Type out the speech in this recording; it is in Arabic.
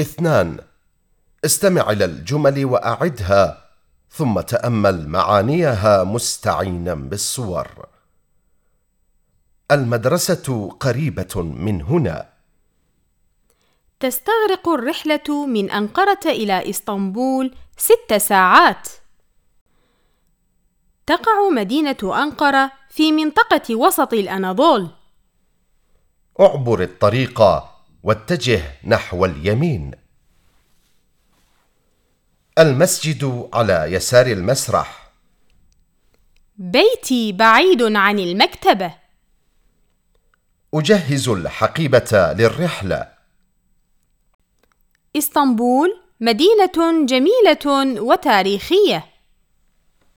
اثنان استمع إلى الجمل وأعدها ثم تأمل معانيها مستعينا بالصور المدرسة قريبة من هنا تستغرق الرحلة من أنقرة إلى إسطنبول ست ساعات. تقع مدينة أنقرة في منطقة وسط الأناضول. اعبر الطريق واتجه نحو اليمين. المسجد على يسار المسرح. بيتي بعيد عن المكتبة. أجهز الحقيبة للرحلة. إسطنبول مدينة جميلة وتاريخية